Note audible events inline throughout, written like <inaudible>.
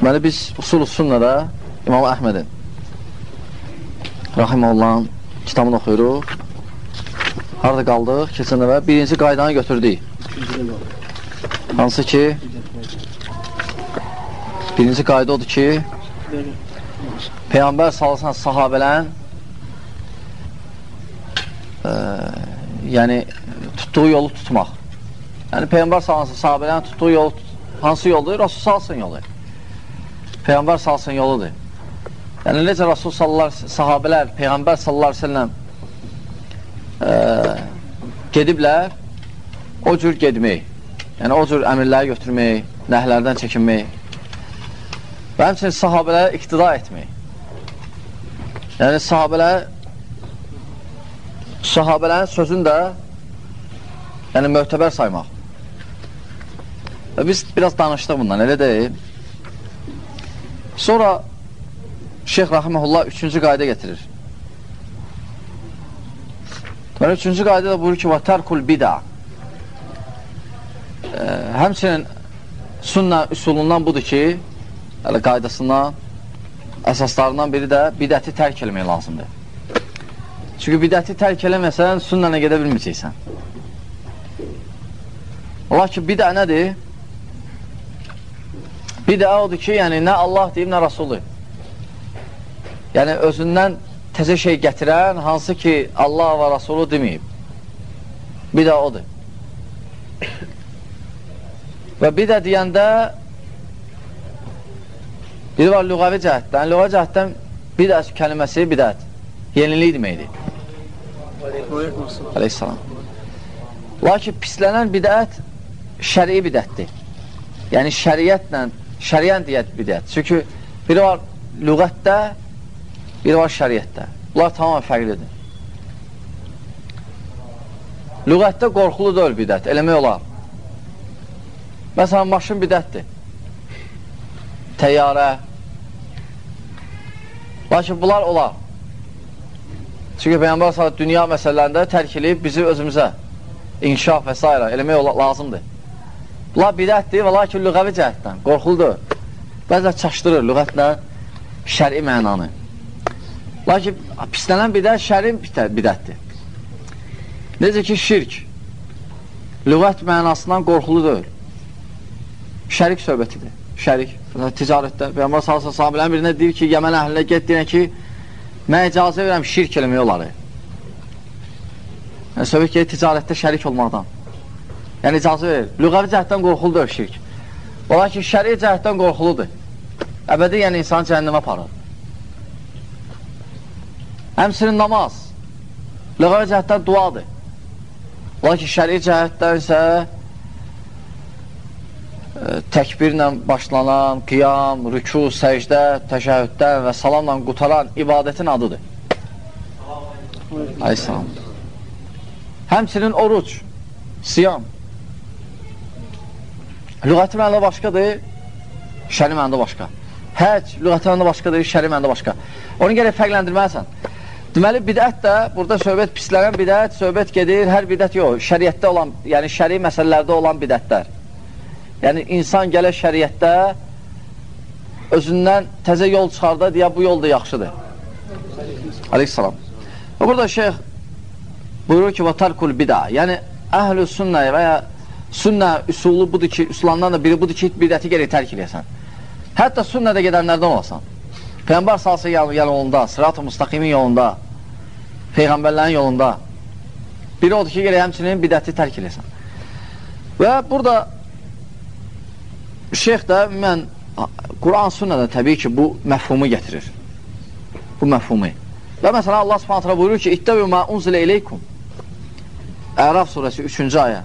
Deməli, biz usul sünnədə İmam Əhmədin Rahiməllahın kitabını oxuyuruq. Harada qaldıq? Keçən dəfə birinci qaydanı götürdük. Hansı ki birinci qayda odur ki Peyğəmbər salasan sahabələn e, yəni tutduğu yolu tutmaq. Yəni Peyğəmbər salasan sahabələn tutduğu yolu hansı yoldur? Rasul salsın yolu. Peyğəmbər salsın yoludur. Yəni necə Rasul sallar, sahabələr, Peyğəmbər sallar səlləm e, gediblər o cür gedmək. Yəni o cür əmirləri götürmək, nəhlərdən çəkinmək və həmçinin sahabələrə iqtida etmək. Yəni sahabələr sahabələrin sözünü də yəni möhtəbər saymaq. Və biz biraz danışdıq bundan, elə deyil. Sonra Şeyx Rahiməhullah üçüncü qayda getirir. Deməli, üçüncü qayda da buyurur ki, tərkul bida. E, həmçinin sünnə üsulundan budur ki, yəni qaydasından, əsaslarından biri də bidəti tərk eləmək lazımdır. Çünki bidəti tərk eləməsən, sünnənə gedə bilməyəcəksən. Ki, bidə nədir? Bidə odur ki, yəni nə Allah deyib, nə Rasulü. Yəni, özündən təzə şey gətirən, hansı ki, Allah və Rasulü deməyib. Bir də odur. Və bir də deyəndə biri var lüğavi cəhətdən. Lüğavi cəhətdən bir də kəlməsi bidət. Yenilik deməkdir. Aleyhissalam. Lakin pislənən bidət şəri bidətdir. Yəni şəriyyətlə, şəriyyən deyət bidət. Çünki biri var lüğətdə biri var şəriətdə. Bunlar tamamən fərqlidir. Lügətdə qorxulu da öl bidət, eləmək olar. Məsələn, maşın bidətdir. Təyyarə. Lakin bunlar olar. Çünki Peyyambər s.ə.v dünya məsələlərində tərk edib bizi özümüzə inkişaf və s. eləmək lazımdır. Bunlar bidətdir və lakin lüğəvi cəhətdən, qorxuludur. Bəzən çaşdırır lüğətlə şəri mənanı. Lakin pislənən bidət şərin bidətdir. Necə ki, şirk lügət mənasından qorxulu deyil. Şərik söhbətidir. Şərik. Ticarətdə. Peyyambər salsa sahabilərin birinə deyir ki, Yəmən əhlinə get deyən ki, mən icazə verəm şirk eləmək oları. Yəni, söhbət ki, ticarətdə şərik olmaqdan. Yəni, icazə verir. Lüğəvi cəhətdən qorxuludur şirk. Ola ki, şəri cəhətdən qorxuludur. Əbədi, yəni insan cəhənnəmə aparır. Həmsinin namaz, lüğəvi cəhətdən duadır. Lakin şəri cəhətdən isə e, təkbirlə başlanan, qiyam, rüku, səcdə, təşəhüddən və salamla qutaran ibadətin adıdır. Aleyhisselam. Həmsinin oruc, siyam. Lüğəti mənada başqadır, şəri mənada başqa. Həc, lüğəti mənada başqadır, şəri mənada başqa. Onu gələk fərqləndirməlisən. Deməli, bidət də, burada söhbət pislənən bidət, söhbət gedir, hər bidət yox, şəriətdə olan, yəni şəri məsələlərdə olan bidətlər. Yəni, insan gələ şəriətdə özündən təzə yol çıxarda, deyə bu yol da yaxşıdır. Aleyhissalam. Və burada şeyx buyurur ki, vatarkul bida, yəni əhl-ü sünnə və ya sünnə üsulu budur ki, üsulandan da biri budur ki, bidəti gerək tərk edəsən. Hətta sünnədə gedənlərdən olasan. Peyğəmbər salsa yolunda, sırat-ı müstaqimin yolunda, Peyğəmbərlərin yolunda. Biri odur ki, gerək həmçinin bidəti tərk eləsən. Və burada şeyx də mən Quran sünnədə təbii ki, bu məfhumu gətirir. Bu məfhumu. Və məsələn, Allah subhanətlə buyurur ki, İttəbü mə unzilə iləykum. Əraf surəsi 3-cü ayə.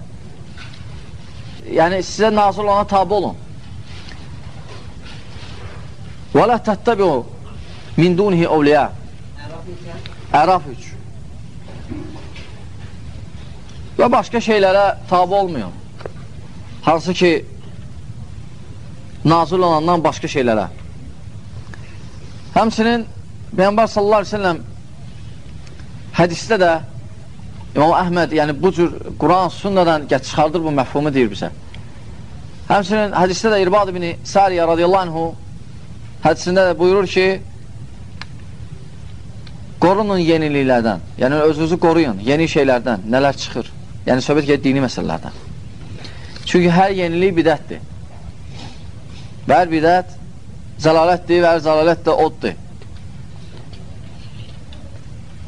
Yəni, sizə nazil olana tabi olun. Və lə təttəbiu min dunihi ovliyə. Əraf 3. Və başqa şeylərə tabi olmuyor. Hansı ki, nazil olandan başqa şeylərə. Həmsinin Peyyambar sallallahu aleyhi ve sellem hədisdə də İmam Əhməd, yəni bu cür Quran sünnədən çıxardır bu məfhumu deyir bizə. Həmsinin hədisdə də İrbad ibn Sariyə radiyallahu anhu hədisində də buyurur ki, qorunun yeniliklərdən, yəni özünüzü qoruyun, yeni şeylərdən, nələr çıxır. Yəni, söhbət gedir dini məsələlərdən. Çünki hər yenilik bidətdir. Və hər bidət zəlalətdir və hər zəlalət də oddur.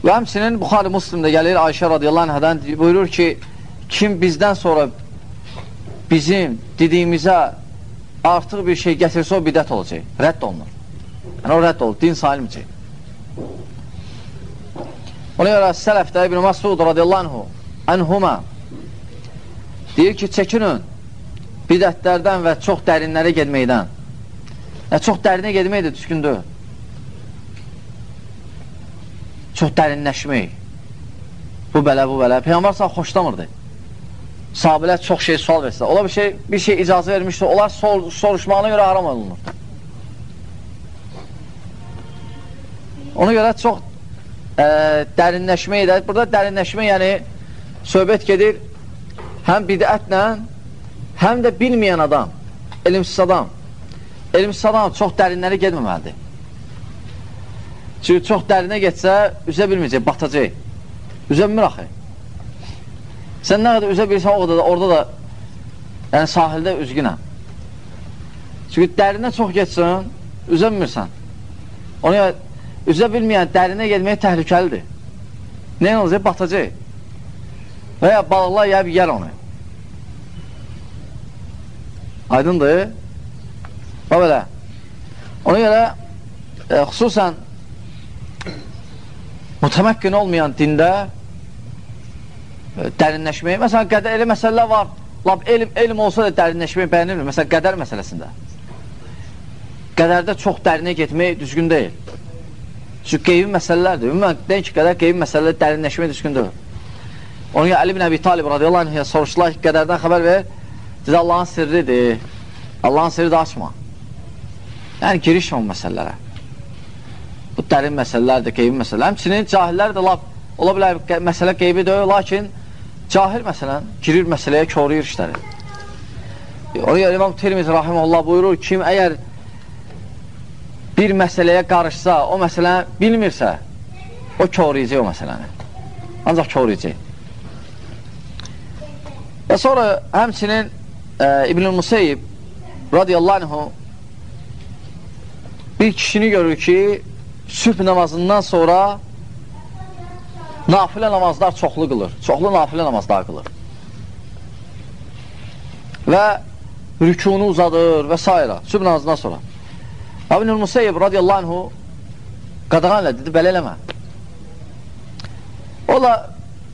Və həmsinin Buxarı Muslimdə gəlir Ayşə radiyallahu anhədən buyurur ki, kim bizdən sonra bizim dediyimizə artıq bir şey gətirsə o bidət olacaq, rədd olunur. Yəni o rədd olur, din salimcək. Ona görə sələfdə İbn-i Masud radiyallahu anhu, anhuma deyir ki, çəkinin bidətlərdən və çox dərinlərə gedməkdən. Yəni, çox dərinə gedmək də düzgündür. Çox dərinləşmək. Bu belə, bu belə. Peyğəmbər sağ xoşlamırdı. Sahabələr çox şey sual versə. Ola bir şey, bir şey icazə vermişsə, onlar sor soruşmağına görə haram olunur. Ona görə çox ə, dərinləşmək edir. Burada dərinləşmə, yəni söhbət gedir həm bidətlə, həm də bilməyən adam, elmsiz adam. Elmsiz adam çox dərinlərə getməməlidir. Çünki çox dərinə getsə, üzə bilməyəcək, batacaq. Üzə bilmir axı. Sən nə qədər üzə bilirsən, o qədər da, orada da, yəni sahildə üzgünəm. Çünki dərinə çox getsin, üzə bilmirsən. Ona üzə bilməyən dərinə getmək təhlükəlidir. Nə olacaq? Batacaq. Və ya balıqlar yəb yer onu. Aydındır? Və belə. Ona görə e, xüsusən mütəməkkün olmayan dində e, dərinləşməyi, məsələn, qədər elə məsələlər var, lab elm, elm olsa da dərinləşməyi bəyənilmir, məsələn, qədər məsələsində. Qədərdə çox dərinə getmək düzgün deyil. Çünki qeybi məsələlərdir. Ümumən, deyən ki, qədər qeybi məsələlər dərinləşmək düzgündür. Onun Əli bin Əbi Talib radiyallahu anhə soruşdular ki, qədərdən xəbər ver. Dedi, Allahın sirridir. Allahın sirri də açma. Yəni, girişmə o məsələlərə. Bu dərin məsələlərdir, qeybi məsələlər. Həmçinin cahillər də laf, ola bilər məsələ qeybi deyil, lakin cahil məsələn girir məsələyə, koruyur işləri. Ona görə İmam Tirmiz rahiməllah buyurur, kim əgər bir məsələyə qarışsa, o məsələ bilmirsə, o koruyacaq o məsələni. Ancaq koruyacaq. Və sonra həmçinin e, İbn-i Museyyib radiyallahu anhu bir kişini görür ki, sübh namazından sonra nafilə namazlar çoxlu qılır. Çoxlu nafilə namazlar qılır. Və rükunu uzadır və s. Sübh namazından sonra. Abinul Musayyib radiyallahu anhu qadağan elə dedi, belə eləmə. O da,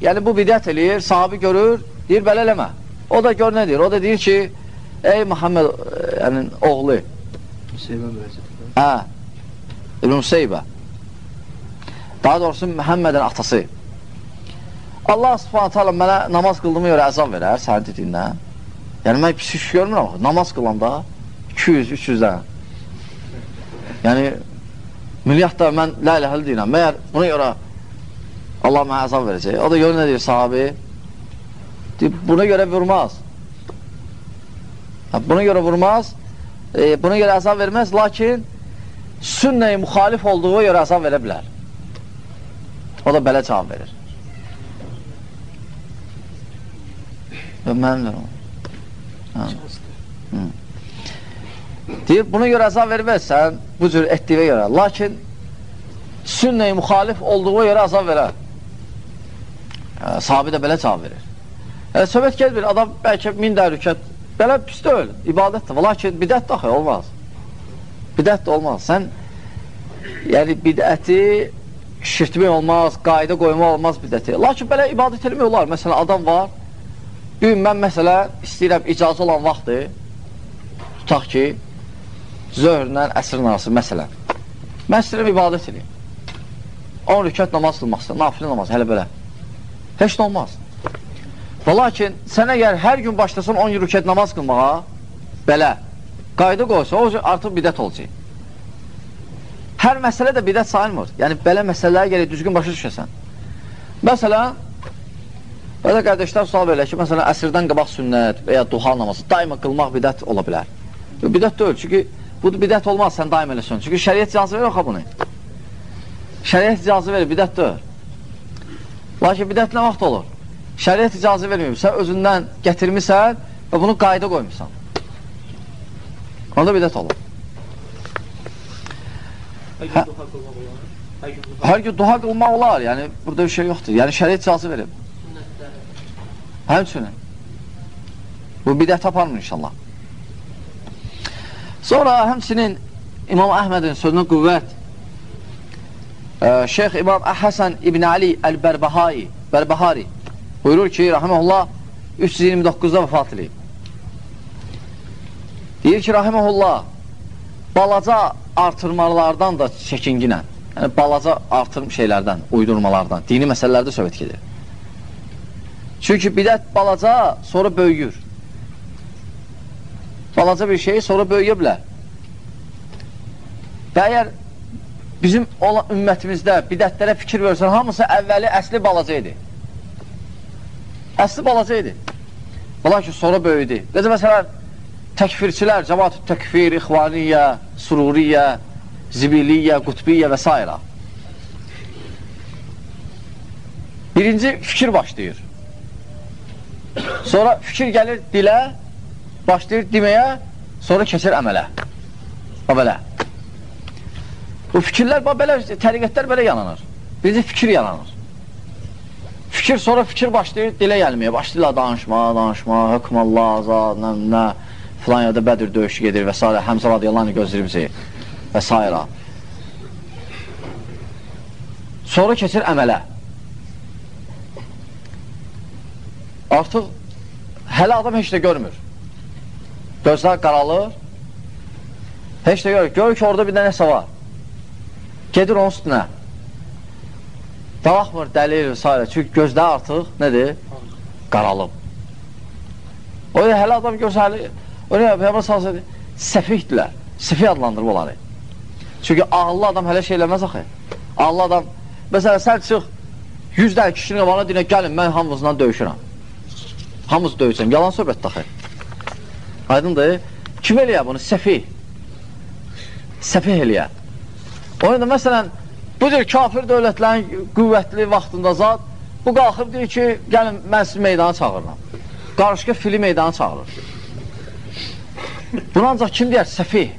yəni bu bidət eləyir, sahabi görür, deyir, belə eləmə. O da gör nə deyir? O da deyir ki, ey Muhammed, yəni oğlu. Musayyibə müraciət. Hə, İbn Musayyibə. Daha doğrusu Məhəmmədin atası. Allah subhanət hala mənə namaz qıldığımı görə əzab verər sənin dediyindən. Yəni, mən pis iş görmürəm, namaz qılanda 200-300-dən. Yəni, milyardda mən lə ilə həl deyirəm. Məyər buna görə Allah mənə əzab verəcək. O da görə nə deyir sahabi? Deyir, buna görə vurmaz. Buna görə vurmaz, e, buna görə əzab verməz, lakin sünnəyə müxalif olduğu görə əzab verə bilər. O da belə cavab verir. Və mənimdir o. Hə. Hı. Deyir, buna görə əzab verməzsən, bu cür etdiyinə görə. Lakin sünnəyə müxalif olduğuna görə əzab verər. E, sahabi də belə cavab verir. E, söhbət gəlmir, adam bəlkə min də rükət, belə pis deyil, ibadətdir. Lakin bidət daxil olmaz. Bidət də olmaz. Sən, yəni bidəti şirtmək olmaz, qayda qoymaq olmaz bidəti. Lakin belə ibadət eləmək olar. Məsələn, adam var, bir gün mən məsələn istəyirəm icazə olan vaxtdır, tutaq ki, zöhrlə əsrin arası, məsələn. Mən istəyirəm ibadət edeyim. 10 rükət namaz qılmaq istəyirəm, nafilə namaz, hələ belə. Heç nə olmaz. Və lakin, sən əgər hər gün başlasan 10 rükət namaz qılmağa, belə, qayda qoysa, o artıq bidət olacaq. Hər məsələ də bidət sayılmır. Yəni, belə məsələlərə gələk düzgün başa düşəsən. Məsələn, belə qardaşlar sual verirlər ki, məsələn, əsrdən qabaq sünnət və ya duha namazı daima qılmaq bidət ola bilər. Bidət deyil, çünki bu bidət olmaz, sən daim eləsən. Çünki şəriət icazı verir oxa bunu. Şəriət icazı verir, bidət deyil. Lakin bidət nə vaxt olur? Şəriət icazı verməyib, sən özündən gətirmirsən və bunu qayda qoymuşsan. Onda bidət olur. Hə, hər gün duha qılmaq olar, yəni burada bir şey yoxdur. Yəni şəriət icazı verib. Həmçinin. Bu bidət aparmır inşallah. Sonra həmçinin İmam Əhmədin sözünə qüvvət e, Şeyx İmam Əhəsən İbn Ali Əl-Bərbəhai Bərbəhari buyurur ki, rahiməhullah 329-da vəfat edib. Deyir ki, rahiməhullah balaca artırmalardan da çəkinginə, yəni balaca artırım şeylərdən, uydurmalardan, dini məsələlərdə söhbət gedir. Çünki bidət balaca, sonra böyüyür. Balaca bir şey sonra böyüyə bilər. Və əgər bizim olan ümmətimizdə bidətlərə fikir versən, hamısı əvvəli əsli balaca idi. Əsli balaca idi. Ola ki, sonra böyüdü. Necə məsələn, təkfirçilər, cəmat-ı təkfir, ixvaniyyə, sururiyyə, zibiliyyə, qutbiyyə və s. Birinci fikir başlayır. Sonra fikir gəlir dilə, başlayır deməyə, sonra keçir əmələ. Belə. Bu fikirlər, belə, təriqətlər belə yananır. Birinci fikir yananır. Fikir, sonra fikir başlayır dilə gəlməyə, başlayırlar danışmağa, danışmağa, hökm Allah, azad, nə, nə, filan yerdə Bədir döyüşü gedir və s. Həmzə radiyallahu anh gözləyir bizi və s. Sonra keçir əmələ. Artıq hələ adam heç də görmür. Gözlər qaralır. Heç də görür. Görür ki, orada bir də nəsə var. Gedir onun üstünə. Dağmır, dəlir və s. Çünki gözlər artıq nədir? Qaralıb. O da hələ adam görsəlir. Nə? Peyğəmbər sallallahu səfihdirlər. Səfih adlandırıb onları. Çünki ağıllı adam hələ şey eləməz axı. Ağıllı adam, məsələn, sən çıx 100 dənə kişinin qabağına deyinə, gəlin, mən hamınızdan döyüşürəm. Hamız döyəcəm. Yalan söhbət daxı. Aydındır. Kim eləyə bunu? Səfih. Səfih eləyə. O yüzden məsələn, bu cür kafir dövlətlərin qüvvətli vaxtında zat, bu qalxıb deyir ki, gəlin, mən sizi meydana çağırıram. Qarışqa fili meydana çağırır. Bunu ancaq kim deyər? Səfih.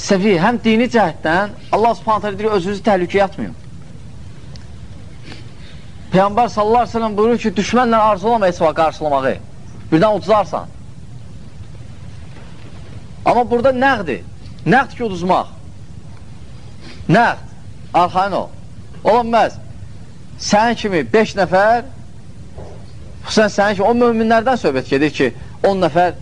Səfih, həm dini cəhətdən Allah subhanətə deyir, özünüzü təhlükəyə atmayın. Peyğəmbər sallallahu aleyhi ve sellem buyurur ki, düşmənlə arzulama heç vaxt qarşılamağı. Birdən uduzarsan. Amma burada nəqdir. Nəqd ki, uduzmaq. Nəqd. Arxain ol. Olanməz. Sənin kimi 5 nəfər xüsusən sənin kimi o möminlərdən söhbət gedir ki, 10 nəfər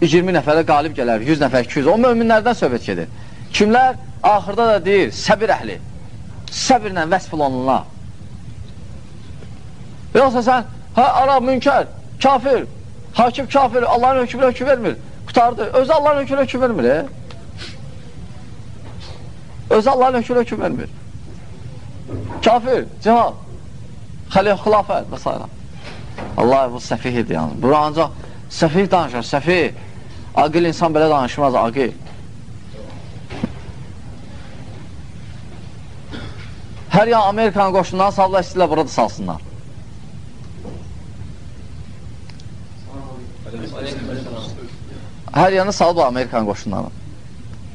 20 nəfərə qalib gələr, 100 nəfər, 200. O möminlərdən söhbət gedir. Kimlər? Axırda da deyir, səbir əhli. Səbirlə vəsf olunurlar. Yoxsa sən, hə, Arab münkər, kafir, hakim kafir, Allahın hökmünə hökm vermir. Qutardı. Özü Allahın hökmünə hökm vermir, e? Özü Allahın hökmünə hökm vermir. Kafir, cihad, xəlif, xilafət və s. Allah bu səfihdir yəni. Bu ancaq səfih danışır, səfih. Aqil insan belə danışmaz, aqil. Hər yan Amerikanın qoşundan sallar, istəyirlər burada salsınlar. Hər yanı salıb Amerikan qoşunlarını.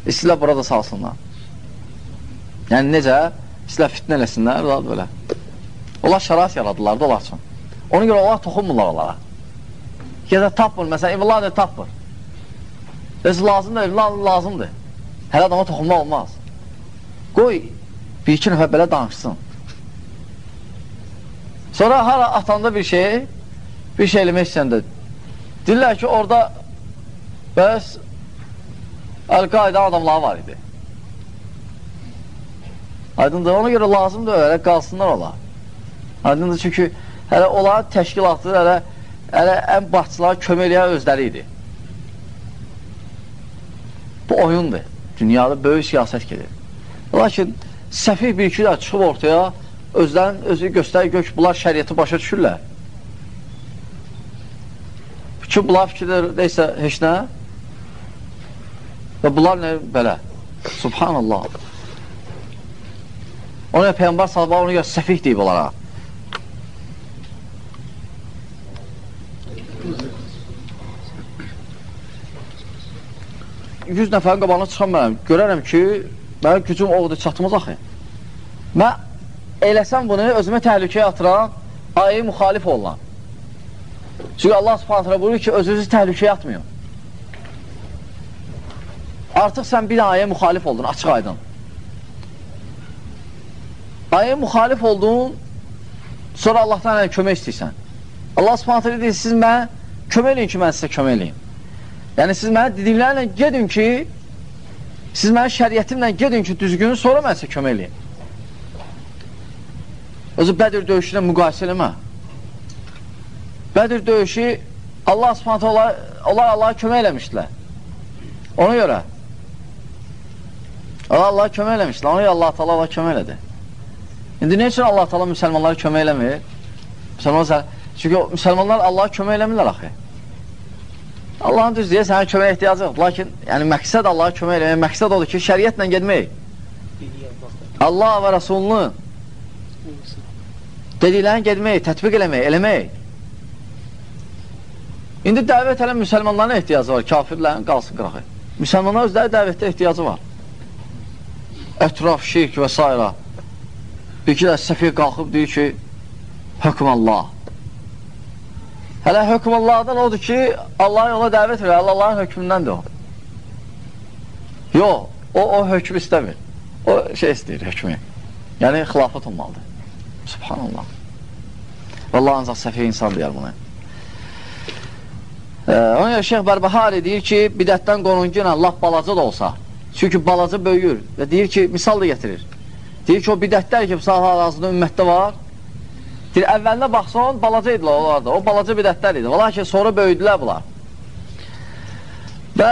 İstilər burada salsınlar. Yəni necə? İstilər fitnə eləsinlər, belə. Onlar şərait yaradılar da onlar üçün. Ona görə onlar toxunmurlar onlara. Da tapmır, məsələn, evladı tapmır. Öz lazımdır, evladı lazımdır. Hələ adama toxunma olmaz. Qoy, bir iki nəfər belə danışsın. Sonra hara atanda bir şey, bir şey eləmək istəyəndə Deyirlər ki, orada bəs Əl-Qaidə adamları var idi. Aydındır, ona görə lazımdır, hələ qalsınlar ola. Aydındır, çünki hələ onların təşkilatı, hələ, Hələ ən başçılara kömək eləyə özləri idi. Bu oyundur. Dünyada böyük siyasət gedir. Lakin səfih bir iki də çıxıb ortaya özlərin özü göstərir gör ki, bunlar şəriəti başa düşürlər. Ki, bunlar fikirlər neysə heç nə və bunlar nə belə. Subhanallah. Ona Peyğəmbər sallallahu aleyhi və səfih deyib olaraq. 100 nəfərin qabağına çıxan mənəm, görərəm ki, mənim gücüm oğdur, çatmaz axı. Mən eləsəm bunu özümə təhlükəyə atıram, ayı müxalif olunan. Çünki Allah subhanətlə buyurur ki, öz-özü təhlükəyə atmıyor. Artıq sən bir ayə müxalif oldun, açıq aydın. Ayə müxalif oldun, sonra Allahdan hələ kömək istəyirsən. Allah subhanətlə deyir, siz mənə kömək eləyin ki, mən sizə kömək eləyim. Yəni, siz mənə dediklərlə gedin ki, siz mənə şəriyyətimlə gedin ki, düzgün, sonra mən sizə kömək eləyim. Özü Bədir döyüşünə müqayisə eləmə. Bədir döyüşü Allah subhanətə onlar, onlar Allaha kömək eləmişdilər. Ona görə Allah Allaha kömək eləmişdilər. Ona görə Allah Taala Allaha kömək elədi. İndi nə üçün Allah Taala müsəlmanlara kömək eləmir? Müsəlmanlar çünki müsəlmanlar Allaha kömək eləmirlər axı. Allahın düz deyə sənə kömək ehtiyacı yoxdur. Lakin yəni məqsəd Allaha kömək eləmək, məqsəd odur ki, şəriətlə getmək. Allah və Rasulunu dediklərini getmək, tətbiq eləmək, eləmək. İndi dəvət elə müsəlmanların ehtiyacı var, kafirlərin qalsın qırağı. Müsəlmanlar özləri dəvətdə ehtiyacı var. Ətraf, şirk və s. Bir ki də səfiyə qalxıb deyir ki, hökm Allah. Hələ hökm Allahdan odur ki, Allah yola dəvət verir, Allahın hökmündəndir o. Yox, o, o hökmü istəmir. O şey istəyir, hökmü. Yəni, xilafət olmalıdır. Subhanallah. Vallahi ancaq səfiyyə insan deyər bunu. Ee, ona görə Şeyx Bərbəhari deyir ki, bidətdən qoruncu ilə laf balaca da olsa, çünki balaca böyüyür və deyir ki, misal da getirir. Deyir ki, o bidətlər ki, sağ arazında ümmətdə var, deyir, əvvəlinə baxsan, balaca idilər onlar da, o balaca bidətlər idi. Ki, sonra böyüdülər bunlar. Və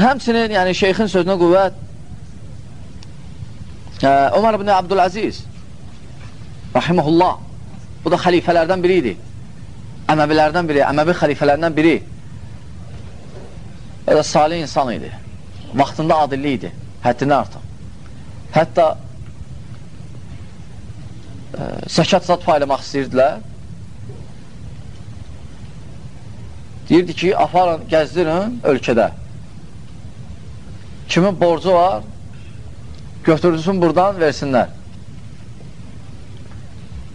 həmçinin, yəni şeyxin sözünə qüvvət, ə, Ömər ibn Abdüləziz, rahiməhullah, bu da xəlifələrdən biri idi. Əməvilərdən biri, Əməvi xəlifələrindən biri. Da salih insan idi. Vaxtında adilli idi, həddindən artıq. Hətta zəkat zat paylamaq istəyirdilər. Deyirdi ki, aparın, gəzdirin ölkədə. Kimin borcu var, götürdüsün buradan, versinlər.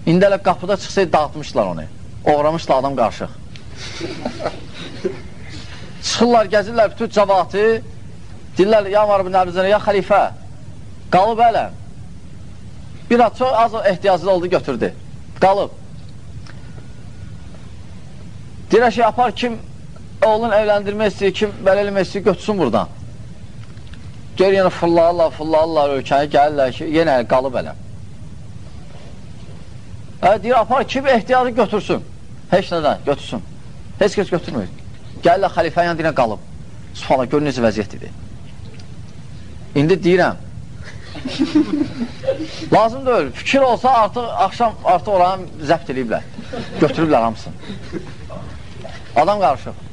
İndi elə qapıda çıxsaydı, dağıtmışlar onu. Oğramışlar adam qarşıq. <laughs> Çıxırlar, gəzirlər bütün cəvatı, deyirlər, ya var ibn Əbizənə, ya xəlifə, qalıb ələm. Bir az çox az ehtiyaclı oldu, götürdü. Qalıb. Deyirə şey, apar kim oğlun evləndirmək istəyir, kim belə eləmək istəyir, götürsün buradan. Gör, yenə fırlarlar, fırlarlar ölkəni, gəlirlər ki, yenə qalıb ələm. Hə, deyir, apar kim ehtiyacı götürsün. Heç nədən, götürsün. Heç kəs götürmür. Gəlirlər xəlifənin yanına qalıb. Subhanallah, gör necə vəziyyət idi. İndi deyirəm, <laughs> lazım deyil, fikir olsa artıq axşam artıq oranı zəbt ediblər. Götürüblər hamısını. Adam qarışıq.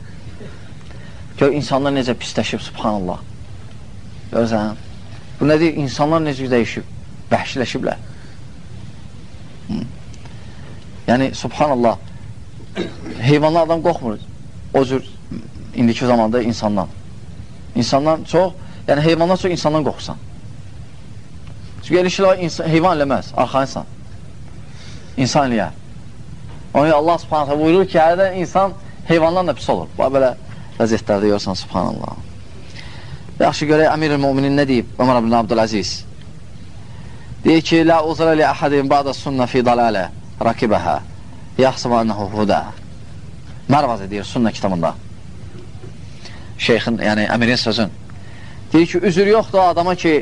Gör, insanlar necə pisləşib, subhanallah. Görürsən, bu nə deyir, insanlar necə dəyişib, vəhşiləşiblər. Yəni, subhanallah, heyvanlar adam qorxmur o cür indiki zamanda insandan. İnsandan çox, yəni heyvandan çox insandan qorxursan. Çünki elə şeylər insan, heyvan eləməz, arxa insan. İnsan eləyər. Onu Allah subhanətə buyurur ki, hərdən insan heyvandan da pis olur. Bax, belə vəziyyətlərdə görürsən, subhanallah. Yaxşı görək, Əmir-i Müminin nə deyib? Ömər ibn Abdüləziz. Deyir ki, Lə uzra li əhədin ba'da sünnə fi dalalə rakibəhə yaxsıma ənəhu hudə Mərvaz edir sünnə kitabında şeyxin, yəni əmirin sözün deyir ki, üzür yoxdur adama ki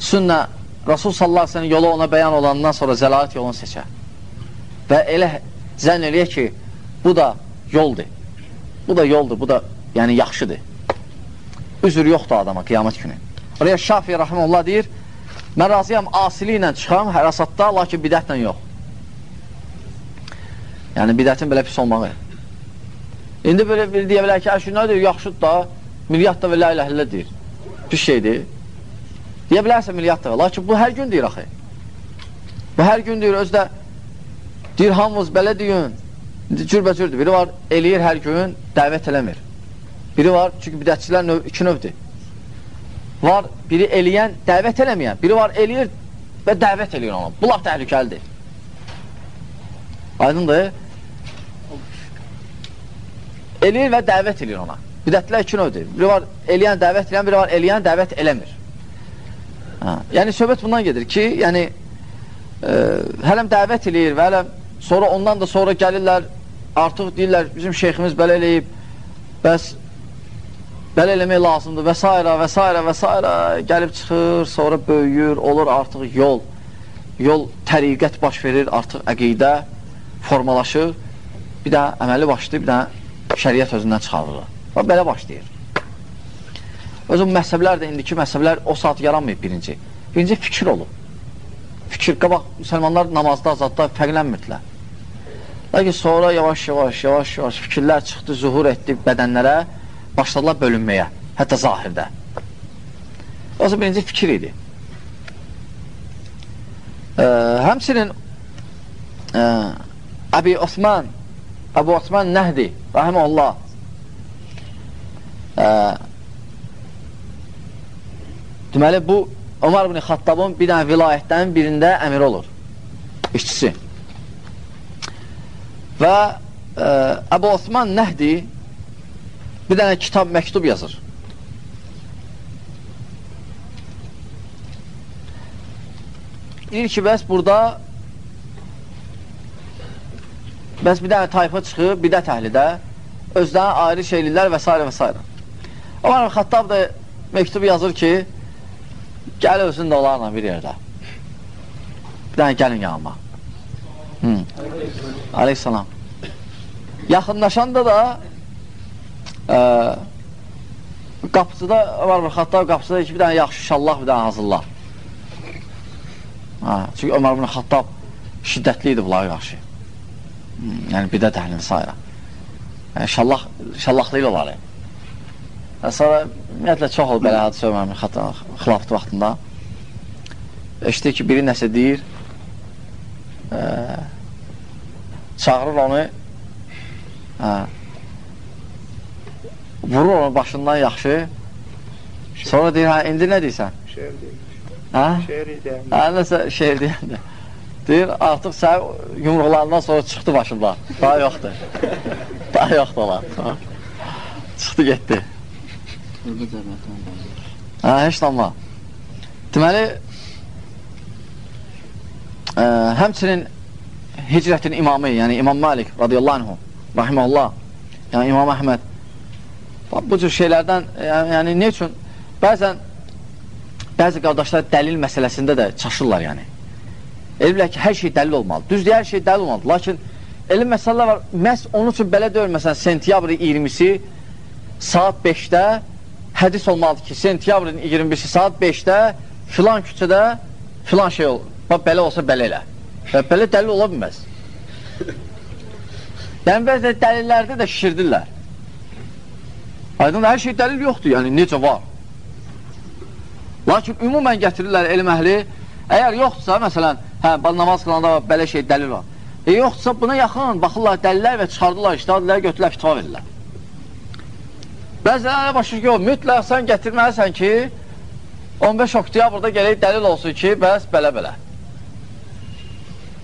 sünnə Rasul sallallahu aleyhi ve yolu ona bəyan olandan sonra zəlalət yolunu seçər və elə zənn eləyə ki bu da yoldur bu da yoldur, bu da yəni yaxşıdır üzür yoxdur adama qiyamət günü oraya Şafi rəhməllah deyir mən razıyam asili ilə çıxam hərasatda, lakin bidətlə yox Yəni bidətin belə pis olmağı. İndi belə bir deyə bilər ki, əşi nədir, yaxşıdır da, milyard da və la ilə deyir. Pis şeydir. Deyə bilərsən milyard da. Lakin bu hər gün deyir axı. Bu hər gün deyir, özdə deyir, hamımız belə deyin, cürbəcürdür. Biri var, eləyir hər gün, dəvət eləmir. Biri var, çünki bidətçilər növ, iki növdür. Var, biri eləyən, dəvət eləməyən. Biri var, eləyir və dəvət eləyir onu. Bu laf təhlükəlidir. Aydındır? Eləyir və dəvət eləyir ona. Bidətlər iki növdür. Biri var, eləyən, dəvət eləyən, biri var, eləyən, dəvət eləmir. Hə. Yəni, söhbət bundan gedir ki, yəni, e, hələm dəvət eləyir və hələm sonra ondan da sonra gəlirlər, artıq deyirlər, bizim şeyximiz belə eləyib, bəs belə eləmək lazımdır və s. və s. və s. gəlib çıxır, sonra böyüyür, olur artıq yol, yol təriqət baş verir, artıq əqidə formalaşır, bir də əməli başlayır, bir də şəriət özündən çıxarılır. Və belə başlayır. Özün məhzəblər də, indiki məhzəblər o saat yaranmayıb birinci. Birinci fikir olub. Fikir, qabaq müsəlmanlar namazda, azadda fərqlənmirdilər. Lakin sonra yavaş-yavaş, yavaş-yavaş fikirlər çıxdı, zuhur etdi bədənlərə, başladılar bölünməyə, hətta zahirdə. O zaman birinci fikir idi. Ə, həmsinin ə, Əbi Osman Əbu Osman Nəhdi Rahiməllah deməli bu Ömər ibn Xattabın bir dənə vilayətlərin birində əmir olur işçisi və ə, Əbu Osman Nəhdi bir dənə kitab, məktub yazır. Deyir ki, bəs burada bəs bir dənə tayfa çıxıb, bidət əhlidə özdən ayrı şeylilər və s. və s. Ömər Xattab da məktubu yazır ki, gəl özün də onlarla bir yerdə. Bir dənə gəlin yanıma. Aleyhisselam. Yaxınlaşanda da ə, qapıcıda var bir Xattab qapıcıda ki, bir dənə yaxşı şallah, bir dənə hazırla. Ha, çünki Ömər ibn Xattab şiddətli idi bunlara qarşı. Yəni bidə təhlini sayra. Yəni şallah, şallahlı ilə olar. Sonra ümumiyyətlə çox olub belə hadisə Ömər Xattab xilafət vaxtında. Eşidir ki, biri nəsə deyir, ə, çağırır onu, hə, vurur onu başından yaxşı. Sonra deyir, hə, indi nə deyirsən? Şeir deyir. Hə? Şeir deyir. Hə, nəsə şeir deyəndə. Deyir, artıq sən yumruqlarından sonra çıxdı başımda. Daha yoxdur. <laughs> Daha yoxdur olar. Çıxdı, getdi. Hə, heç damla. Deməli, ə, həmçinin hicrətin imamı, yəni İmam Malik radiyallahu anhu, rahiməllah, yəni İmam Əhməd Bu cür şeylərdən, yəni, yəni ne üçün? Bəzən bəzi qardaşlar dəlil məsələsində də çaşırlar, yəni. Elmlər ki, hər şey dəlil olmalı. Düzdür, hər şey dəlil olmalı. Lakin elm məsələlər var. Məhz onun üçün belə deyil, məsələn, sentyabrın 20-si saat 5-də hədis olmalıdır ki, sentyabrın 20-si saat 5-də filan küçədə filan şey olur. Bax, belə olsa belə elə. Və belə dəlil ola bilməz. <laughs> Yəni, bəzə dəlillərdə də şişirdirlər. Aydın hər şey dəlil yoxdur, yəni necə var. Lakin ümumən gətirirlər elm əhli, əgər yoxdursa, məsələn, hə, namaz qılanda belə şey dəlil var. E, yoxdursa, buna yaxın baxırlar dəlillər və çıxardılar, iştihadilər, götürürlər, fitva verirlər. Bəzilərə ki, o, mütləq sən gətirməlisən ki, 15 oktyabrda gələk dəlil olsun ki, bəs belə-belə.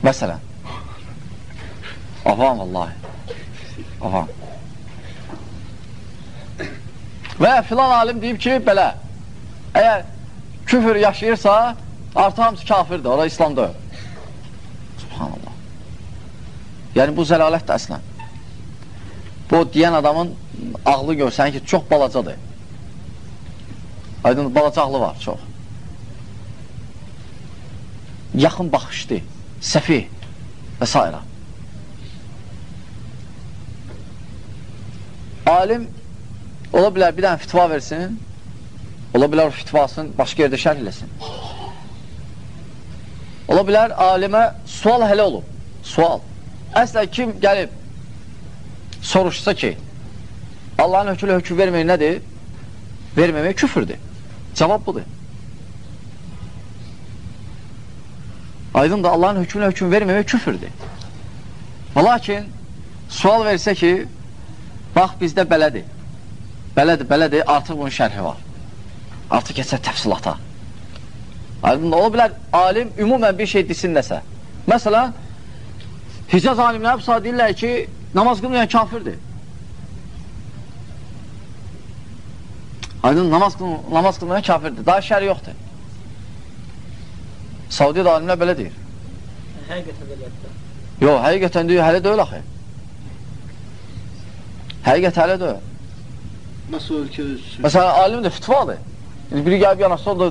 Məsələn. Avam, vallahi. Avam. Və filan alim deyib ki, belə, əgər küfür yaşayırsa, artıq hamısı kafirdir, ora İslamda. Subhanallah. Yəni, bu zəlalətdir əslən. Bu, deyən adamın ağlı görsən ki, çox balacadır. Aydın, balaca ağlı var, çox. Yaxın baxışdı, səfi və s. Alim Ola bilər bir dənə fitva versin, ola bilər fitvasını başqa yerdə şərh eləsin. Ola bilər alimə sual hələ olub, sual. Əslə kim gəlib soruşsa ki, Allahın hökülü höküm vermir nədir? verməmək küfürdür. Cavab budur. Aydın da Allahın hökmünə hökm verməmək küfürdür. Lakin, sual versə ki, bax bizdə belədir, belədir, belədir, artıq bunun şərhi var. Artıq keçək təfsilata. Aydın da ola bilər, alim ümumən bir şey desin nəsə. Məsələn, Hicaz alimləri bu saat deyirlər ki, namaz qılmayan kafirdir. Aydın, namaz, namaz qılmayan kafirdir. Daha şəri yoxdur. Saudiyyə alimlər belə deyir. Həqiqətən də. Yox, həqiqətən deyir, hələ deyil axı. Həqiqət hələ deyil. Nasıl ölkə özsün? Məsələn, alim də fitvadır. Yəni, biri gəlib yanaşsa, o da,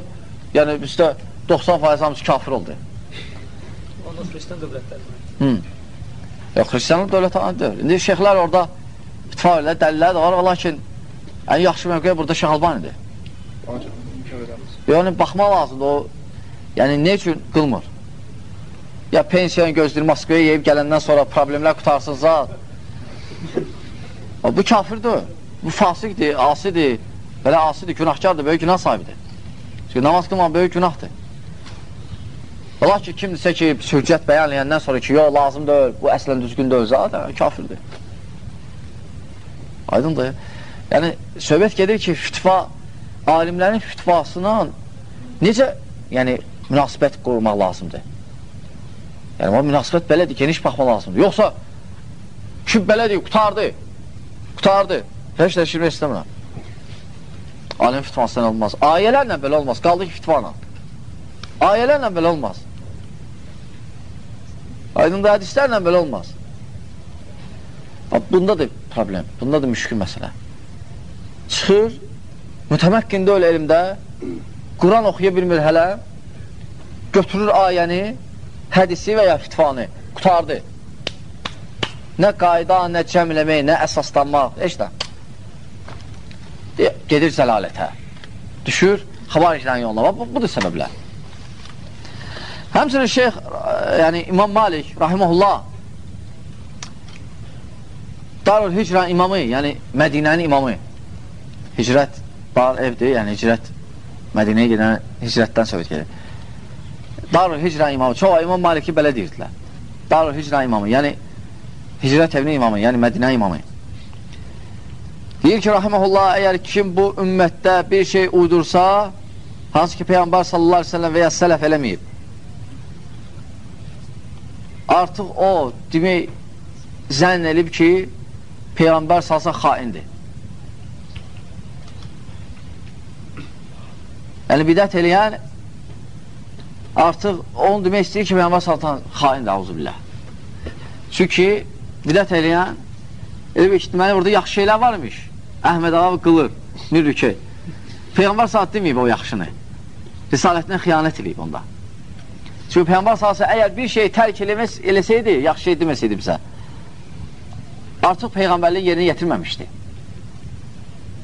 yəni, bizdə 90% hamısı kafir oldu. Ondan xristiyan dövlətlər var. Hı. Yox, xristiyanlıq dövlət adı deyil. İndi şeyxlər orada ittifaq ilə dəlillər də var, lakin ən yaxşı mövqeyə burada Şeyx Albanidir. Yəni, baxmaq lazımdır o, yəni, ne üçün qılmır? Ya pensiyanı gözləyir, Moskvaya yeyib gələndən sonra problemlər qutarsın zat. Bu kafirdir, bu fasiqdir, asidir, belə asidir, günahkardır, böyük günah sahibidir. Çünki namaz qılmaq böyük günahdır. Ola ki, kimdirsə ki, sürcət bəyanlayəndən sonra ki, yox, lazım deyil, bu əslən düzgün deyil, zaten kafirdir. Aydındır. Yəni, söhbət gedir ki, fitva, alimlərin fitvasına necə yəni, münasibət qurmaq lazımdır? Yəni, o münasibət belədir, geniş baxmaq lazımdır. Yoxsa, kim belədir, qutardı, qutardı. Heç də şirmək istəmirəm. Alim fitvasından olmaz. Ayələrlə belə olmaz, qaldı ki, fitvanla. Ayələrlə belə olmaz. Aydın da hədislərlə belə olmaz. Bundadır problem, bundadır müşkül məsələ. Çıxır, mütəməkkində öyle elmdə, Quran oxuya bilmir hələ, götürür ayəni, hədisi və ya fitvanı, qutardı. Nə qayda, nə cəmləmək, nə əsaslanmaq, heç də. Gedir zəlalətə. Düşür, xabariclərin yoluna. Bu, budur səbəblər. Həmçinin şeyx, yəni İmam Malik, rahiməhullah, Darül Hicran imamı, yəni Mədinənin imamı, hicrət var evdir, yəni hicrət, Mədinəyə gedən hicrətdən söhbət gedir. Darül Hicran imamı, çoğu İmam Maliki belə deyirdilər. Darül Hicran imamı, yəni hicrət evinin imamı, yəni Mədinə imamı. Deyir ki, rahiməhullah, əgər kim bu ümmətdə bir şey uydursa, hansı ki, Peyğəmbər sallallahu aleyhi ve sellem və ya sələf eləməyib, artıq o demək zənn elib ki, Peyğəmbər salsa xaindir. Yəni, bidət eləyən artıq onu demək istəyir ki, Peyğəmbər salsan xaindir, auzubillah. Çünki bidət eləyən elə bir deməli, burada yaxşı şeylər varmış. Əhməd ağa qılır, rükü. Peyğəmbər saat deməyib o yaxşını. Risalətindən xiyanət eləyib onda. Çünki Peyğəmbər salsa əgər bir şey tərk eləməz, eləsəydi, yaxşı şey deməsəydi bizə, artıq Peyğəmbərliyin yerinə yetirməmişdi.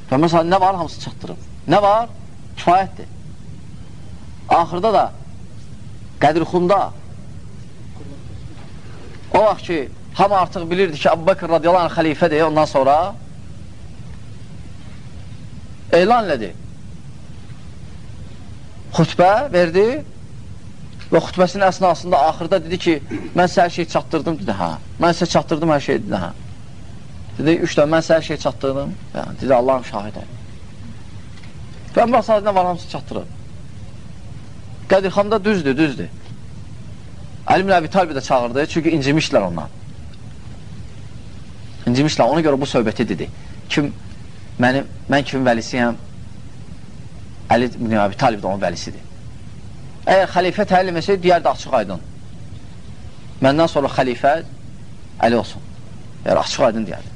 Peyğəmbər salsa nə var, hamısı çatdırıb. Nə var? Kifayətdir. Axırda da Qədirxunda o vaxt ki, hamı artıq bilirdi ki, Abu Bakır radiyallahu anh xəlifədir, ondan sonra elan elədi. Xütbə verdi və xütbəsinin əsnasında axırda dedi ki, mən sizə hər şey çatdırdım, dedi, hə. Mən sizə çatdırdım hər şey, dedi, hə. Dedi, üç də, mən sizə hər şey çatdırdım, hə. dedi, Allahım şahidə. Peyğəmbər sadəcə var, hamısı çatdırır. Qədirxanda düzdür, düzdür. Əli bin Əbi Talbi də çağırdı, çünki incimişlər ondan. İncimişlər, ona görə bu söhbəti dedi. Kim, mənim, mən kimin vəlisiyəm, Əli bin Əbi Talib də onun vəlisidir. Əgər xəlifə təyin eləməsəydi, deyərdi açıq aydın. Məndən sonra xəlifə Əli olsun. Yəni, açıq aydın deyərdi.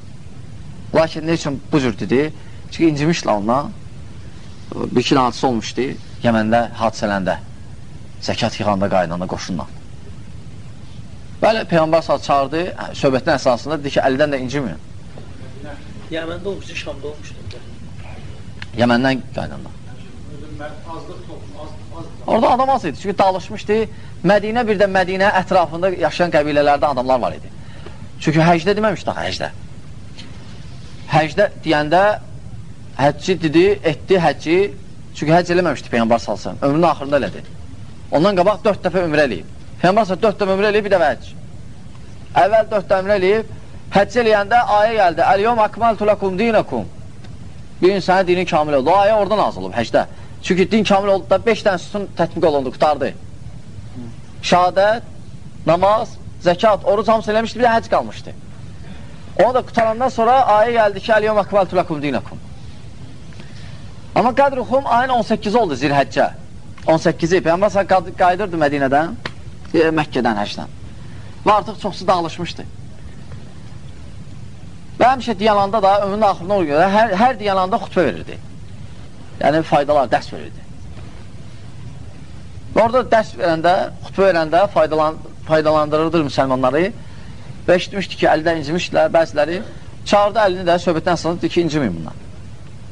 Lakin ne üçün bu cür dedi? Çünki incimişlə ondan bir iki hadisə olmuşdu Yəməndə hadisələndə. Zəkat yığanda, qaydanda, qoşunla. Bəli, Peyğəmbər saat çağırdı, söhbətin əsasında dedi ki, Əlidən də inciməyin. Yəməndə olmuşdu, Şamda olmuşdu. Yəməndən qaydanda. Orada adam az idi, çünki dağılışmışdı. Mədinə bir də Mədinə ətrafında yaşayan qəbilələrdə adamlar var idi. Çünki həcdə deməmişdi axı həcdə. Həcdə deyəndə həcci dedi, etdi həcci, çünki həcc eləməmişdi Peyğəmbər salsın, ömrünün axırında elədi. Ondan qabaq dörd dəfə ömrə eləyib. Peyğəmbər salsın dörd dəfə ömrə eləyib, bir dəfə həcc. Əvvəl dörd dəfə ömrə eləyib, həcc eləyəndə ayə gəldi, Əl-yom akmaltu lakum dinakum. Bir insana dini kamil oldu. O ayə oradan nazil olub həcdə. Çünki din kamil oldu da 5 dənə sütun tətbiq olundu, qutardı. Şəhadət, namaz, zəkat, oruc hamısı eləmişdi, bir də həcc qalmışdı. Onu da qutarandan sonra ayə gəldi ki, Əl-yom akmaltu lakum dinakum. Amma qədr-i ayın 18 oldu zilhəccə. 18-i. Peyğəmbər qayıdırdı Mədinədən, e, Məkkədən, həcdən. Və artıq çoxsu dağılışmışdı. Və həmişə diyananda da ömrünün axırına olur hər, hər diyananda xutbə verirdi. Yəni faydalar, dərs verirdi. Və orada dərs verəndə, xutbə verəndə faydalan, faydalandırırdı müsəlmanları və eşitmişdi ki, əldə incimişdilər bəziləri. Çağırdı əlini də söhbətdən sonra dedi ki, inciməyin bundan.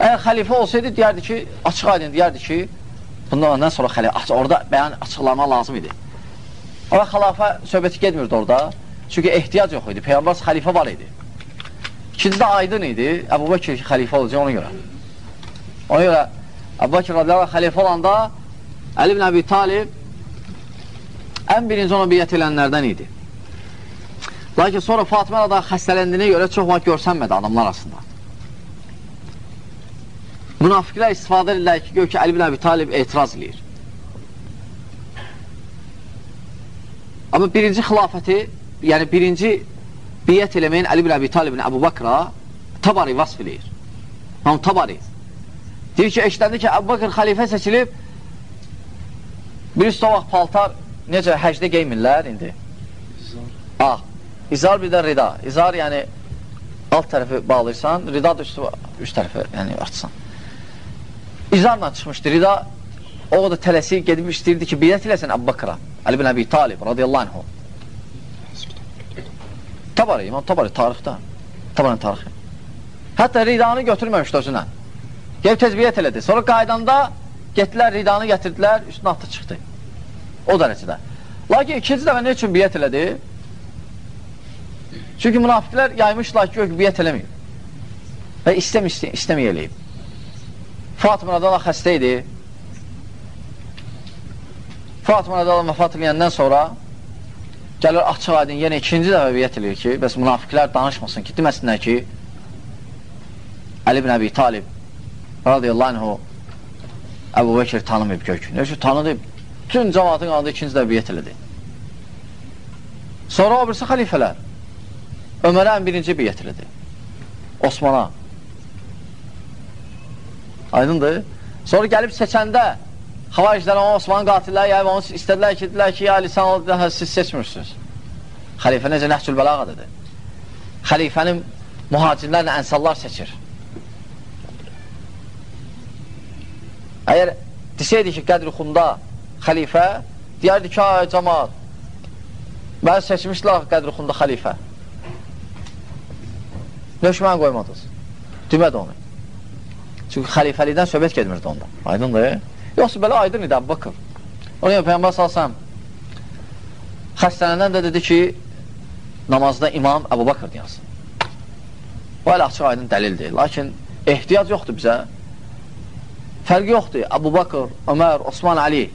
Əgər xəlifə olsaydı, deyərdi ki, açıq aydın deyərdi ki, bundan ondan sonra xəlifə, orada bəyan açıqlama lazım idi. Amma xilafə söhbəti gedmirdi orada. Çünki ehtiyac yox idi. Peyğəmbər xəlifə var idi. İkinci də aydın idi. Əbu Bakir xəlifə olacaq ona görə. Ona görə Əbu Bakir radiyallahu xəlifə olanda Əli ibn Əbi Talib ən birinci ona biyyət edənlərdən idi. Lakin sonra Fatimə da xəstələndiyinə görə çox vaxt görsənmədi adamlar arasında. Münafiqlər istifadə edirlər ki, gör ki, Əli ibn Əbi Talib etiraz edir. Amma birinci xilafəti, yəni birinci biyyət eləməyin Əli ibn Əbi Talibin Əbu Bakra Tabari vasf eləyir. Hamı Tabari. Deyir ki, eşləndi ki, Əbu Bakır xəlifə seçilib, bir üstə vaxt paltar, necə həcdə geymirlər indi? İzar. Ah, izar bir də rida. İzar yəni alt tərəfi bağlayırsan, rida da üstü, üst tərəfi yəni açsan. İzarla çıxmışdı. Rida o da tələsi gedib istəyirdi ki, biyyət eləsən Əbu Bakıra. Əli bin Əbi Talib radiyallahu anhu. Tabari, İmam Tabari tarixdə. Tabarin tarixi. Hətta ridanı götürməmişdi özünə. Gəlib tezbiyyət elədi. Sonra qaydanda getdilər, ridanı gətirdilər, üstünə atı çıxdı. O dərəcədə. Lakin ikinci dəfə nə üçün biyyət elədi? Çünki münafiqlər yaymışlar ki, biyyət eləməyib. Və istəm, istəm. Fatıma Radala xəstə idi. Fatıma Radala vəfat edəndən sonra gəlir açıq aydın yenə ikinci dəfə biyyət edir ki, bəs münafiqlər danışmasın ki, deməsinlər ki, Əli ibn Əbi Talib radiyallahu anhu Əbu Bekir tanımayıb gök. Nə üçün tanıdı? Bütün cəmatın adı ikinci dəfə biyyət elədi. Sonra o birisi xəlifələr. Ömərə ən birinci biyyət elədi. Osmana. Aydındır. Sonra gəlib seçəndə xavariclər ona Osmanın qatilləri yəni onu istədilər ki, dedilər ki, ya lisan o daha siz seçmirsiniz. Xəlifə necə nəhcül bəlağadır. Xəlifənin mühacirlərlə ənsallar seçir. Əgər desəydi ki, qədri xunda xəlifə, deyərdi ki, ay cəmat, məni seçmişlər qədri xunda xəlifə. Nöşmən qoymadınız. Demədi onu. Çünki xəlifəlikdən söhbət gedmirdi onda. Aydındır? Yoxsa belə aydın idi Əbu Bakır. Ona görə Peyyambər salsam xəstələnən də dedi ki, namazda imam Əbu Bakır deyəsin. Bu hələ açıq aydın dəlildir. Lakin ehtiyac yoxdur bizə. Fərqi yoxdur. Əbu Bakır, Ömər, Osman, Ali.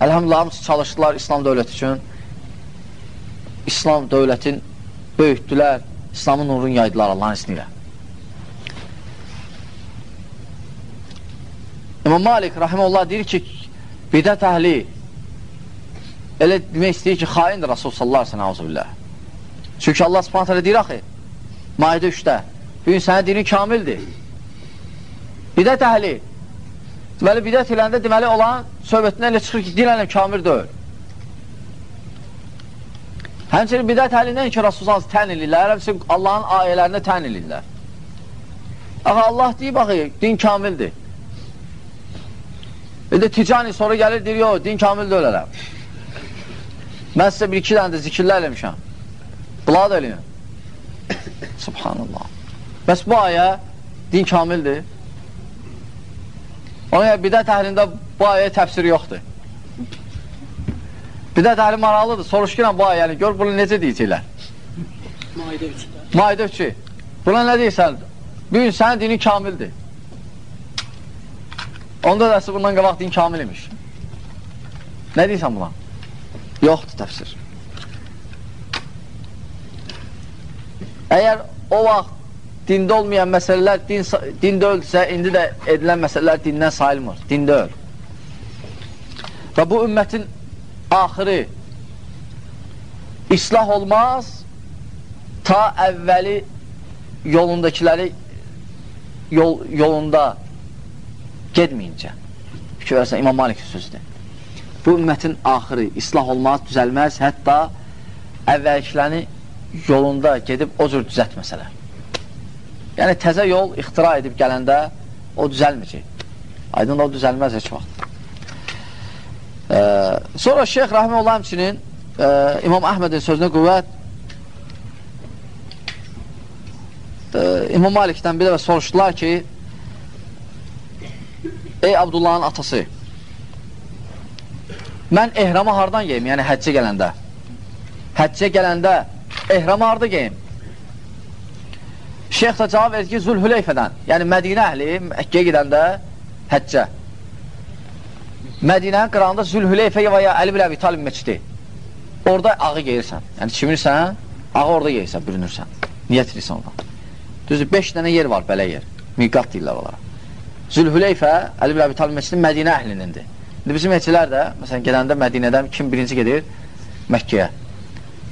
Əlhamdülillah, hamısı çalışdılar İslam dövləti üçün. İslam dövlətin böyütdülər, İslamın nurunu yaydılar Allahın ismi ilə. İmam Malik rahiməllah deyir ki, bidət əhli elə demək istəyir ki, xaindir Rasul sallallahu aleyhi ve sellem. Çünki Allah subhanət hələ deyir axı, Maidə 3-də, bu gün sənə dinin kamildir. Bidət əhli, deməli, bidət eləndə deməli olan söhbətindən elə çıxır ki, din ələm kamil deyil. Həmçinin bidət əhlindən ki, Rasul sallallahu tən edirlər, həmçinin Allahın ayələrinə tən edirlər. Axı, Allah deyib, axı, din kamildir. Bir də ticani sonra gəlir, deyir, yox, din kamil də ölərəm. Mən sizə bir-iki dənə də zikirlər eləmişəm. Bunlar da eləyin. <coughs> Subhanallah. Bəs bu ayə din kamildir. Ona görə bidət əhlində bu ayəyə təfsiri yoxdur. Bidət əhli maraqlıdır. Soruşqirəm bu ayəni, gör bunu necə deyəcəklər. Maidə 3-də. Maidə 3. Buna nə deyirsən? Bir gün sənin dinin kamildir. Onda da bundan qabaq din kamil imiş. Nə deyirsən buna? Yoxdur təfsir. Əgər o vaxt dində olmayan məsələlər din, dində öldürsə, indi də edilən məsələlər dindən sayılmır. Dində öl. Və bu ümmətin axırı islah olmaz ta əvvəli yolundakiləri yol, yolunda getməyincə. Fikir versən, İmam Malik sözüdür. Bu ümmətin axırı islah olmaz, düzəlməz, hətta əvvəlkilərini yolunda gedib o cür düzətməsələr. Yəni, təzə yol ixtira edib gələndə o düzəlməyəcək. Aydın o düzəlməz heç vaxt. Ee, sonra Şeyx Rahimullah həmçinin e, İmam Əhmədin sözünə qüvvət e, İmam Malikdən bir də soruşdular ki Ey Abdullahın atası mən ehramı hardan yeyim? Yəni həccə gələndə həccə gələndə ehramı harada yeyim? Şeyx da cavab verir ki, Zülhüleyfədən, yəni Mədinə əhli Məkkəyə gedəndə həccə. Mədinənin qırağında Zülhüleyfə və ya Əli bilə Vitalib meçidi. Orada ağı geyirsən. Yəni çimirsən, ağı orada geyirsən, bürünürsən. Niyyət edirsən oradan. Düzdür, 5 dənə yer var, belə yer. Miqat deyirlər onlara. Zülhüleyfə, Əli bilə Vitalib meçidi Mədinə əhlinindir. İndi bizim meçilər də, məsələn, gedəndə Mədinədən kim birinci gedir? Məkkəyə.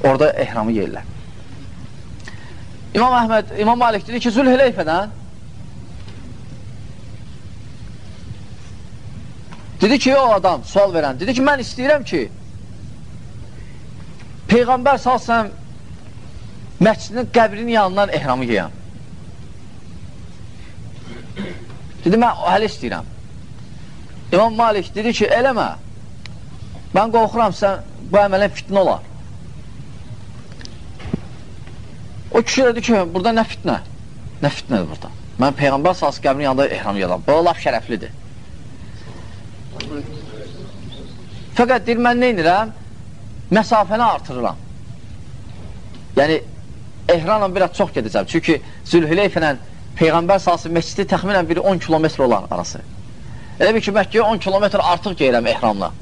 Orada ehramı yeyirlər. İmam Əhməd, İmam Malik dedi ki, Zülhüleyfədən dedi ki, o adam sual verən, dedi ki, mən istəyirəm ki Peyğəmbər salsam məscidin qəbrinin yanından ehramı geyəm. Dedi, mən hələ istəyirəm. İmam Malik dedi ki, eləmə. Mən qorxuram, sən bu əməlin fitnə olar. O kişi dedi ki, burada nə fitnə? Nə fitnədir burada? Mən Peyğəmbər salsı qəbrin yanında ehram yadam. Bu laf şərəflidir. Fəqət deyir, mən nə inirəm? Məsafəni artırıram. Yəni, ehramla biraz çox gedəcəm. Çünki Zülhüleyfə ilə Peyğəmbər salsı məscidi təxminən biri 10 kilometr olar arası. Elə bir ki, Məkkəyə 10 kilometr artıq geyirəm ehramla.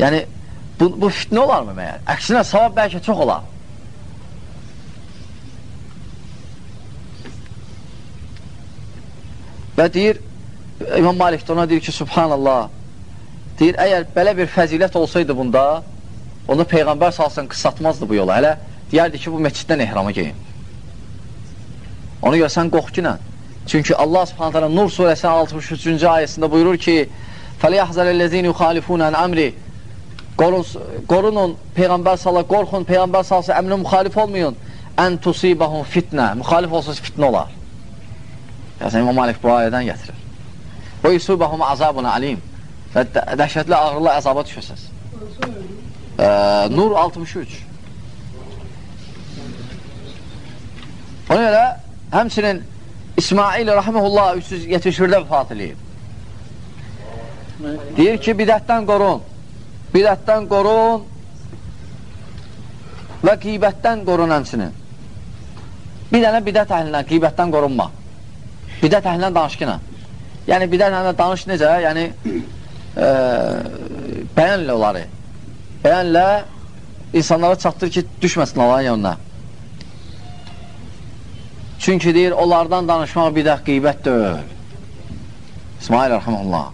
Yəni, bu, bu fitnə olarmı məyər? Əksinə, savab bəlkə çox olar. Və deyir, İmam Malik ona deyir ki, subhanallah, deyir, əgər belə bir fəzilət olsaydı bunda, onu Peyğəmbər salsın qısatmazdı bu yola. Hələ deyərdi ki, bu meçiddən ehrama geyin. Ona görə sən qorx ki, nə? Çünki Allah Subhanahu taala Nur surəsinin 63-cü ayəsində buyurur ki: "Fəliyahzarellezin yukhalifuna an amri" Qorunun peyğəmbər sallallahu qorxun peyğəmbər sallallahu əmrinə müxalif olmayın. Ən tusibahum fitnə. Müxalif olsanız fitnə olar. Yəni İmam Malik bu ayədən gətirir. Və yusubahum azabun alim. Və dəhşətli ağırlı əzaba düşəsiz. Ə, Nur 63. Ona görə həmçinin İsmail Rahimullah 371-də vəfat edib. Deyir ki, bidətdən qorun. Bidətdən qorun və qeybətdən qorun həmçinin. Bir dənə bidət əhlindən qeybətdən qorunma. Bidət əhlindən danışqına. Yəni, bidət əhlindən danış necə? Yəni, e, bəyənlə onları. Bəyənlə insanlara çatdır ki, düşməsin Allahın yanına. Çünki deyir, onlardan danışmaq bidət qeybət deyil. İsmail Rəhəməllah.